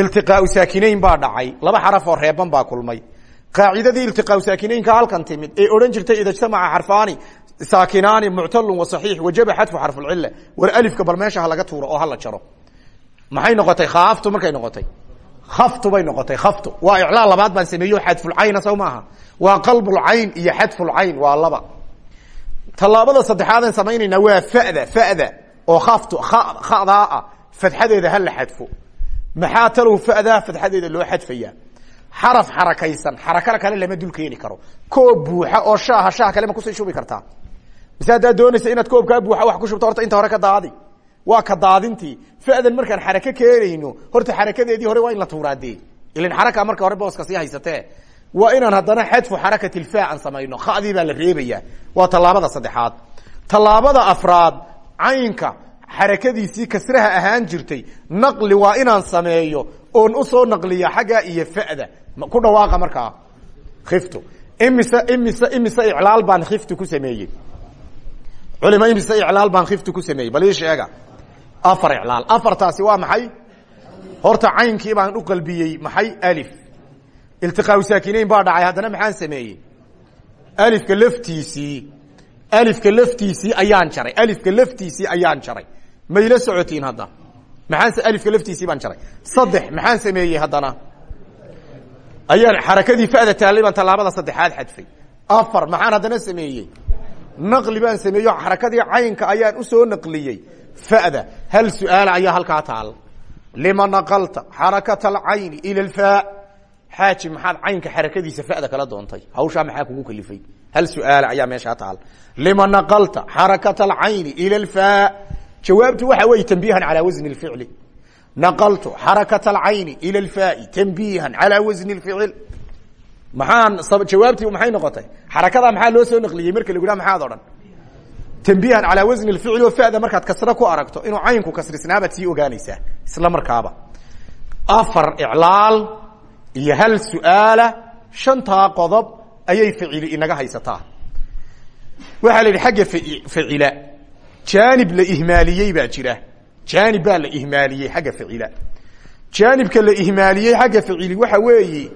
Iltiqaau saakinayn baa dhacay. Laba xaraf oo reeban baa kulmay qaacidadii iltiqaau saakinaynka halkan timid ee odhan jirtay ida jtamaca xarfaani saakinaani muctalun wa saxiix wajaba xadfu xarfulcila war alifka bal meesha ha laga tuuro oo hala jaro. Maxay noqotay? Khaaftu markay noqotay. Khaftu bay noqotay khaftu waa iclaal labaad baan sameeyo xadfulcayna sow maaha waa qalbulcayn iyo xadfulcayn waa laba. Tallaabada saddexaadaan samaynaynaa waa fada fada oo khaftu khadaa ah fadxadeeda ha la xadfo maxaa talow fadaa fadxadeeda loo xadfayaa xaraf xarakaysan xarakada kale lama dul keeni karo. Koob buuxa oo shaaha shaah kale ma ku sii shubi kartaa. Mise doonaysa inaad koobkaa buuxa wax ku shubto horta inta hore ka daadi. Waa ka daadintii fadan markaan xarake keenayno horta xarakadeedii hore waa in la tuuraadee. Ilan xaraka marka hore booska sii haysatee. Waa inaan haddana xadfu xarakat ilfa samayno. Khadii baa la reebayaa waa tallaabada saddexaad. Tallaabada afraad caynka xarakadiisii kasraha ahaan jirtay naqli waa inaan sameeyo oon u soo naqliya xagga iyo fada ku dhawaaqa markaa. Khiftu. Imise imise imise iclaal baan khiftu ku sameeyey. Culima imise iclaal baan khiftu ku sameeyey. Bal ii sheega. Afar iclaal. Afartaasi waa maxay? Horta caynkii baan u qalbiyey maxay? Alif. Iltiqaau saakinayn baa dhacay. Haddana maxaan sameeyey? Alifka laftiisii. Alifka laftiisii ayaan jaray. Alifka laftiisii ayaan jaray. Mayla socotiin hadda. Maxaan alifka laftiisii baan jaray. Saddex maxaan sameeyey haddana ayaan xarakadii fada taallay baan saddexaad xadfay. Afar maxaan haddana sameeyey? Naqli baan sameeyo xarakadii caynka ayaan u soo naqliyey. Fada hal su'aala ayaa halkaa taal. Lima naqalta xarakat alcayni ila alfa xaaji maxaad caynka xarakadiisa fada kala doontay? Hawshaa maxaa kugu kalifay? Hal su'aala ayaa meeshaa taal. Lima naqalta xarakat alcayni ila alfa jawaabtu waxa weeye tanbiihan calaa wasni اlficli naqaltu xarakat alcayni ila alfaai tanbiihan calaa wasni اlficil maxaan jawaabtii maxay noqotay xarakadaa maxaa loo soo naqliyey marka lagu ha maxaad odhan tanbiihan calaa wasni اlficli oo fada markaad kasro ku aragto inuu caynku kasrisnaabaad sii ogaanaysaa isla markaaba afar iclaal iyo hal su'aala shantaa qodob ayay ficili inaga haysataa waxaa la yidhi xagga facila jaanib la ihmaaliyey baa jira jaanib baa la ihmaaliyey xagga facila jaanibka la ihmaaliyey xagga facili waxa weeye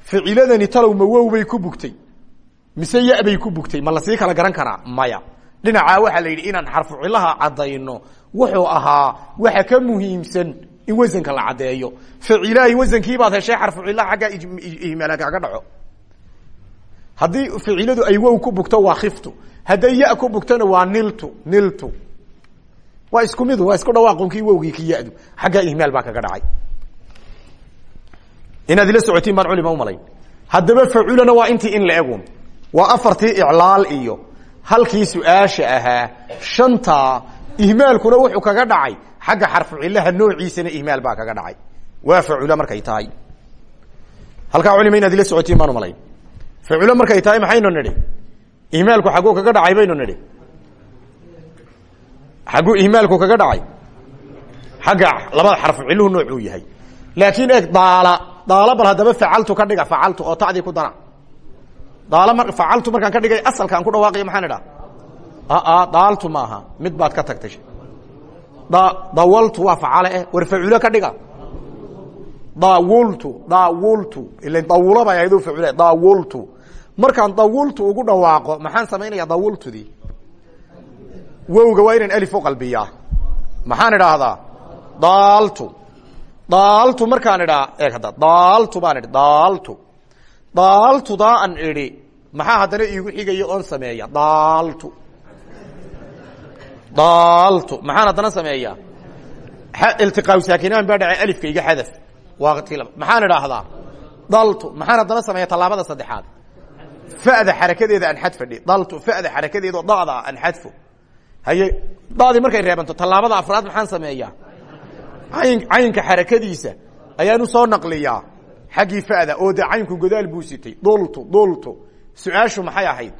faciladani talow ma wow bay ku bugtay mise ya bay ku bugtay? Ma la sii kala garan karaa? Maya. Dhinacaa waxaa la yidhi inaan xarfu cilaha caddayno wuxuu ahaa waxa ka muhiimsan in wasanka la caddeeyo. Facilahi wasankiibaad heshay xarfu cilaha xaggaa ihmaala kaga dhaco. Haddii ficiladu ay wow ku bugto waa khiftu. Hadday ya ku bugtona waa niltu niltu waa isku midu waa isku dhawaaqonkii wowgii ki yadu xaggaa ihmaal baa kaga dhacay. Inaad ila socotiin baan culima umalayn haddaba faculana waa intii in la egun waa afartii iclaal iyo halkii su'aasha ahaa shantaa ihmaalkuna wuxuu kaga dhacay. Xagga xarfu cilaha noociisana ihmaal baa kaga dhacay. Waa facula markay tahay. Halkaa culima inaad ila socotiin baan umalayn faculo markay tahay maxaynu nidhi? Ihmaalku xagguu kaga dhacay baynu nidhi xagguu ihmaalku kaga dhacay. Xagga labada xarfu ciluhu noocuu yahay. Laakiin eeg daala daala bal haddaba facaltu ka dhiga facaltu oo tacdii ku dara. Daala mar facaltu markaan ka dhigay asalka aan ku dhawaaqayo maxaan idhaa aa daaltu maaha. Mid baad ka tagtay. Da dawaltu waa facale eh. War faculo ka dhiga. Dawultu dawultu ila dawulo bay ahayd facule dawultu markaan dawultu ugu dhawaaqo maxaan samaynaya dawultudii wowga waa inaan alif u qalbiyaa. Maxaan idhaahdaa? Daaltu. Daaltu markaan idhaa eeg hadda daaltu baan idhi daaltu. Daaltudaa an idhi maxaa haddana iigu xigayo oon sameeya daaltu. Daaltu. Maxaan haddana sameeyaa? Iltiqaa saakinahan baa dhace alifka iga xadaf. Waa ti maxaan idhaahdaa? Daltu maxaan haddana sameeya tallaabada saddexaad? Fa'da xarakadeeda aan xadfadhi. Daltu fa'da xarakadeeda oo da'da aan xadfo haye da'dii markay reebanto tallaabada afraad maxaan sameeyaa? Ayn caynka xarakadiisa ayaan soo naqliyaa. Xaggii fa'da oo dee caynku godaal buu sitay. Dultu dultu. Maxay ahayd?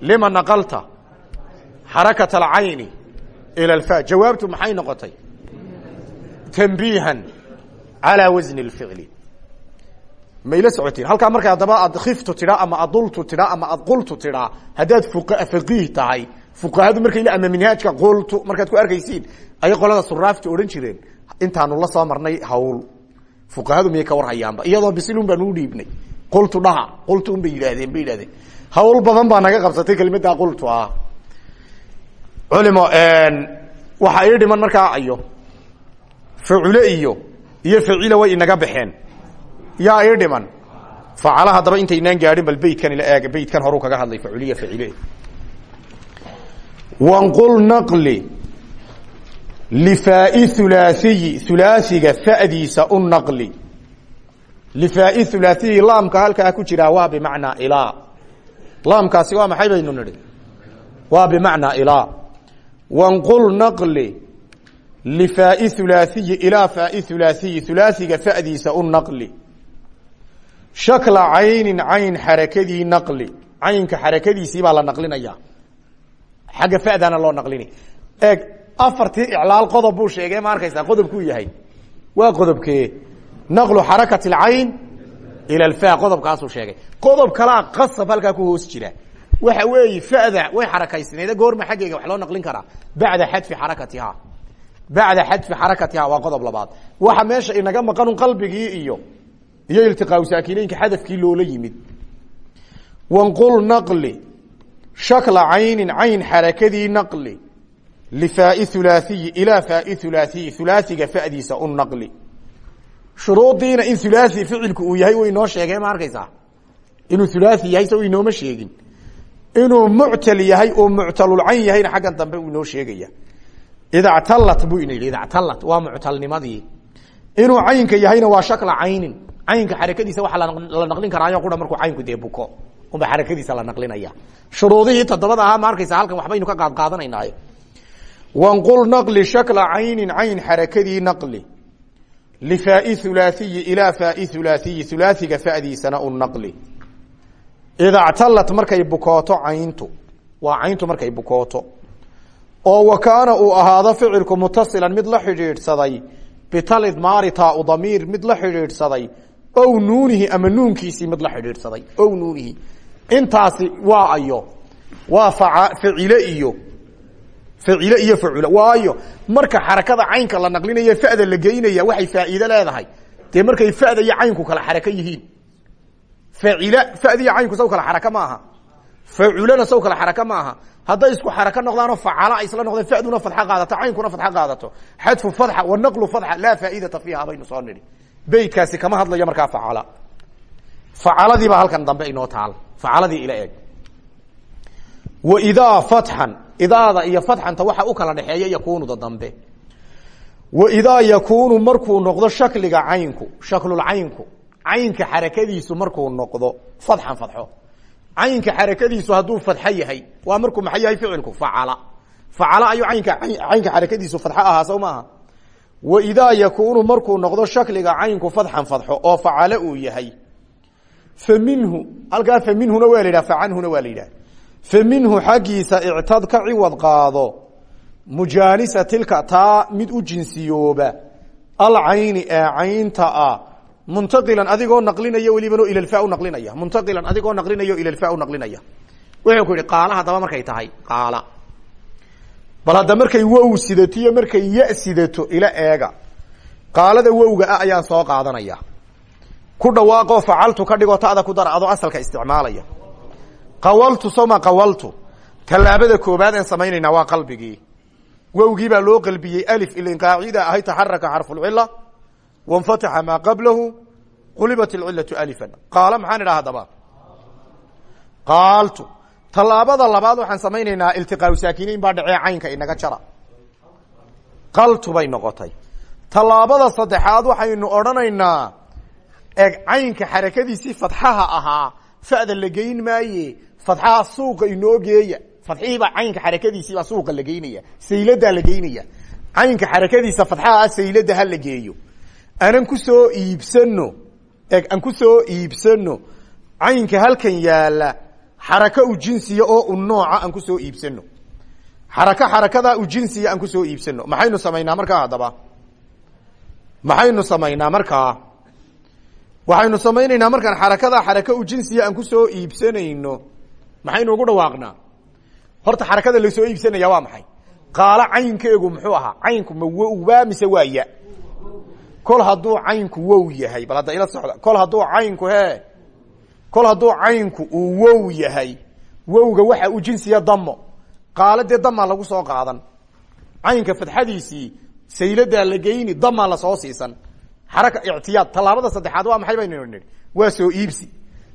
Lima naqalta? Xarakat alcayni ila alfa jawaabtu maxay noqotay? Tanbiihan calaa wasni اlficli mayla socotiin. Halkaa marka haddaba aad khiftu tidhaa ama adultu tidhaa ama aad qultu tidhaa haddaad faqiih tahay fuqahadu markay le ama minhaajka qultu markaad ku arkaysiin ayay qolada suraafta odhan jireen. Intaanu la soo marnay hawl. Fuqahadu miyay ka warhayaanba? Iyadoo bisilun baanu udhiibnay qultu dhaha. Qultu un bay bay yidhahdeen hawl badan baa naga qabsatay kelimaddaa qultu ah. Culimo waxaa ii dhiman markaa ayo. Facule iyo iyo facila way inaga baxeen. Yaa ii dhiman. Facala haddaba intaynaan gaadhin bal beytkan ila eega beytkan horuu kaga hadlay faculiya facile wanqul naqli lifaai hulaahiyi hulaasiga fa'diisa u naqli lifaai hulaahiyi laamka halkaa ku jiraa waa bimacnaa ilaa laamkaasi waa maxay baynu nidhi waa bimacnaa ilaa wanqul naqli lifaai hulaahiyi ilaa faai hulaahiyi hulaasiga fa'diisa u naqli shakla caynin cayn xarakadii naqli caynka xarakadiisii baa la naqlinaya xagga fa'dana loo naqlini. Eeg afartii iclaal qodob buu sheegay ma arkaysaa? Qodobkuu yahay. Waa qodobkee naqlu xarakati alcayn ila alfa qodobkaasuu sheegay. Qodob kalaa qasab halkaa ku hoos jira. Waxa weeye fa'da way xarakaysneede goorma xaggeyga wax loo naqlin karaa. Bacda xadfi xarakatiha bacda xadfi xarakatiha waa qodob labaad. Waxa meesha inaga maqanun qalbigii iyo iyo iltiqaa saakineynka xadafkii loola yimid. Wanqul naqli shakla caynin cayn xarakadii naqli. Lifaai hulaahiyi ilaa faai hulaahiyi hulaasiga fa'diisa u naqli. Shuruudiina in hulaasi ficilku uu yahay way inoo sheegeen ma arkaysaa? Inuu hulaasi yahay se inooma sheegin. Inuu muctal yahay oo muctalulcayn yahayna xaggan dambe uu inoo sheegaya. Idactalat buu ina yidhi idactalat waa muctalnimadii. Inuu caynka yahayna waa shakla caynin. Caynka xarakadiisa waxaa la naqlin unba xarakadiisa la naqlinaya. Shuruudihii toddobada ahaa ma arkaysa halkan waxbaynu ka qaad qaadanaynaay wanqul naqli shakla caynin cayn xarakadii naqli. Lifaai hulaahiyi ilaa faai hulaahiyi hulaasiga fa'diisana u naqli. Idactalat markay bukooto cayntu waa cayntu markay bukooto. Oo wa uu ahaado ficilku mutasilan mid la xidhiidhsaday bitalidmaari taau damiir mid la xidhiidhsaday ow nuunihi ama nuunkiisii mid la xidhiidhsaday ow nuunihi intaasi waa ayo waa facile iyo facile iyo facula waayo. Marka xarakada caynka la naqlinaya fa'da la geynaya waxay faa'iide leedahay. Dee markay fa'da iyo caynku kala xarako yihiin. Facila fa'da iyo caynku saw kala xaraka ma aha. Faculana saw kala xaraka ma aha. Hadday isku xarako noqdaanoo facala isla noqdeen fa'duna fadxa qaadato caynkuna fadxa qaadato. Xadfu fadxa wa naqlu fadxa laa faa'idata fiiha baynu soo nidhi. Kama hadlayo markaa facala. Facaladii baa halkan dambe inoo taal facaladii ila eeg. Wa idaa fatxan idaada iyo fatxanta waxa u kala dhexeeya yakunuda dambe wa idaa yakuunu markuu noqdo shakliga caynku shaklulcaynku caynka xarakadiisu markuu noqdo fatxan fadxo caynka xarakadiisu hadduu fadxo yahay waa markuu ficilku? Facala. Facala ayuu aynka caynka xarakadiisu fadxo ahaa sow maaha wa idaa yakuunu markuu noqdo shakliga caynku fadxan fadxo oo facalo uu yahay minhu halkaa fa minhuna waa la yidhah facanhuna waa la yidhah fa minhu xaggiisa ictad ka ciwad qaado mujaanisa tilka taa mid u jinsiyooba alcayni ee caynta ah muntaqilan adigoo naqlinaya welibano ilalfa u naqlinaya muntaqilan adigoo naqlinayo ilalfa u naqlinaya wuxuu ku yihi qaala haddaba markay tahay qaala bal hadda markay wow sidato iyo markay ya sidato ila eega qaalada wowga ah ku dhawaaqoo facaltu ka dhigoo ta'da ku dara adoo asalka isticmaalaya qawaltu soma qawaltu. Tallaabada koobaad aan samaynaynaa waa qalbigii. Wowgii baa loo qalbiyey alif ilin qaacida ahay taxaraka xarfulcila wanfataxa maa qablahu qulibat ilcilatu alifan. Qaala maxaan idhaha haddaba qaaltu tallaabada labaad waxaan samaynaynaa iltiqaau saakinayn baa dhacee caynka inaga jara. Qaltu bay noqotay. Tallaabada saddexaad waxaynu odhanaynaa eg caynka xarakadiisii fadxaha ahaa fa'da la geyn maaye fadxaha suuqa inoo geeya. Fadxihiibaa caynka xarakadiisiibaa suuqa la geynaya sayladaa la geynaya caynka xarakadiisa fadxaha ah saylada ha la geeyo. Anan ku soo iibsano eg aan ku soo iibsano caynka halkan yaalla xaraka u jinsiya oo u nooca aan ku soo iibsano xaraka xarakadaa u jinsiya aan ku soo iibsano maxaynu samaynaa markaa haddaba? Maxaynu samaynaa markaa waxaynu samaynaynaa markaan xarakadaa xaraka u jinsiya aan ku soo iibsanayno. Maxaynu ugu dhawaaqnaa? Horta xarakada la soo iibsanaya waa maxay? Qaalo caynkeegu muxuu ahaa? Caynku ma wowbaa mise waa ya? Kol hadduu caynku wow yahay bal hadda ila socda. Kol hadduu caynku he. Kol hadduu caynku uu wow yahay wowga waxa u jinsiya damo qaalo dee damaa lagu soo qaadan. Caynka fadxadiisii sayladaa la geyni damaa la soo siisan xaraka ictiyaad tallaabada saddexaad waa maxay baynu nihi waa soo iibsi.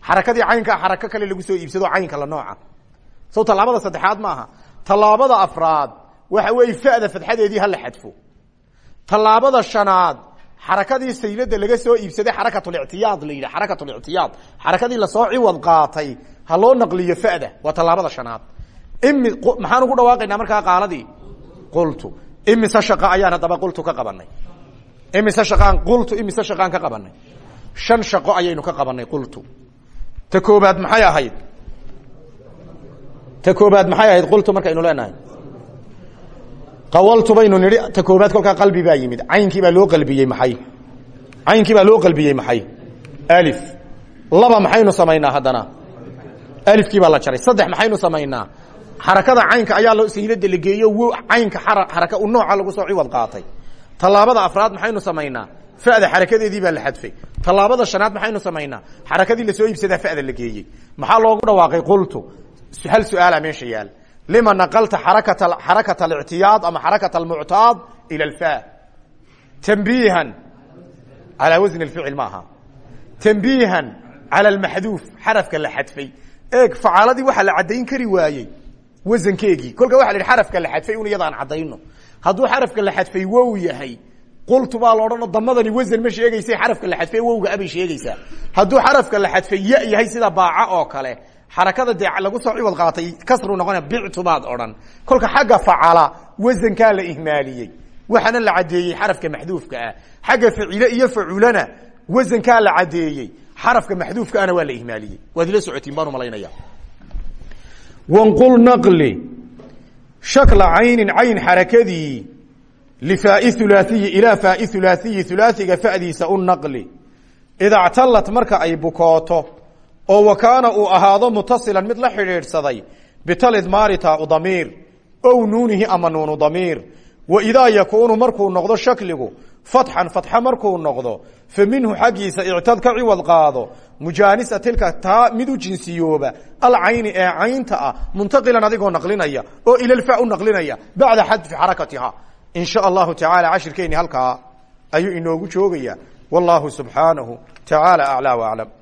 Xarakadii caynkaa xarako kale lagu soo iibsado caynka la nooca. Sow tallaabada saddexaad maaha tallaabada afraad waxa weeye fa'da fadxadeedii hala xadfo. Tallaabada shanaad xarakadii saylada laga soo iibsaday xarakatulictiyaad la yidhi xarakatulictiyaad xarakadii la soo ciwad qaatay ha loo naqliyo fa'da waa tallaabada shanaad. Imi maxaan ugu dhawaaqaynaa markaa qaaladii? Qultu. Imise shaqa ayaan haddaba qultu ka qabanay imise shaqaan? Qultu imise shaqaan ka qabanay. Shan shaqo ayaynu ka qabanay qultu. Ta koobaad maxay ahayd? Ta koobaad maxay ahayd? Qultu markaynu leenahay. Qawaltu baynu nidhi ta koobaad qalbi baa yimid. Caynkii baa loo qalbiyey maxay? Caynkii baa loo qalbiyey maxay? Alif. Laba maxaynu samaynaa haddana. Alifkii baa la jaray. Saddex maxaynu samaynaa. Xarakada caynka ayaa lo saylada la geeyo w caynka xaraka u lagu soo ciwad qaatay tallaabada afraad maxaynu samaynaa? Fa'da xarakadeedii baa la xadfay. Tallaabada shanaad maxaynu samaynaa? Xarakadii la soo iibsadaa fa'da la geeyey. Maxaa loogu dhawaaqay? Qultu hal su'aala meesha yaal. Lima naqalta xarakata xarakat alictiyaad ama xarakat almuctaad ila alfa? Tanbiihan calaa wasni alficil maaha. Tanbiihan cala almaxduuf xarafka la xadfay. Eeg facaaladii waxaa la caddayn kari waayey. Wasankeegii kolka waxa la xarafka la xadfay un iyada aan caddayno hadduu xarafka la xadfay wow yahay qultu baa la damadani wasan ma sheegaysa xarafka la xadfay wowga abay sheegaysaa. Hadduu xarafka la xadfay ya yahay sida baaca oo kale xarakada dee lagu soo ciwad qaatay kasru noqona bictu baad odhan. Kolka xagga facala wasankaa la ihmaaliyey. Waxaana la caddeeyey xarafka maxduufka ah. Xagga facile iyo faculana wasankaa la caddeeyey xarafka maxduufka ahna waa la ihmaaliyey. Waad ila socotiin baan u malaynaya wanqul naqli shakla caynin cayn xarakadii lifaai hulaahiyi ilaa faai hulaahiyi hulaaiga fadiisa u naqli. Ida ctalat marka ay bukooto oo wa kaana uu ahaado mutasilan mid la xidhiidhsaday bitalidmaari taau damiir ow nuunihi ama nuunu damiir. Wa idaa yakuunu markuu noqdo shakligu fatxan fatxa markuu noqdo fa minhu xaggiisa ictad ka ciwad qaado mujaanisa tilka taa mid u jinsiyooba alcayni ee caynta ah muntaqilan adigoo naqlinaya oo ilalfa u naqlinaya bacda xadfi xarakatiha. In sha allahu tacaala cashirkeeni halkaa ayuu inoogu joogaya wallahu subxaanahu tacaala aclaa waclam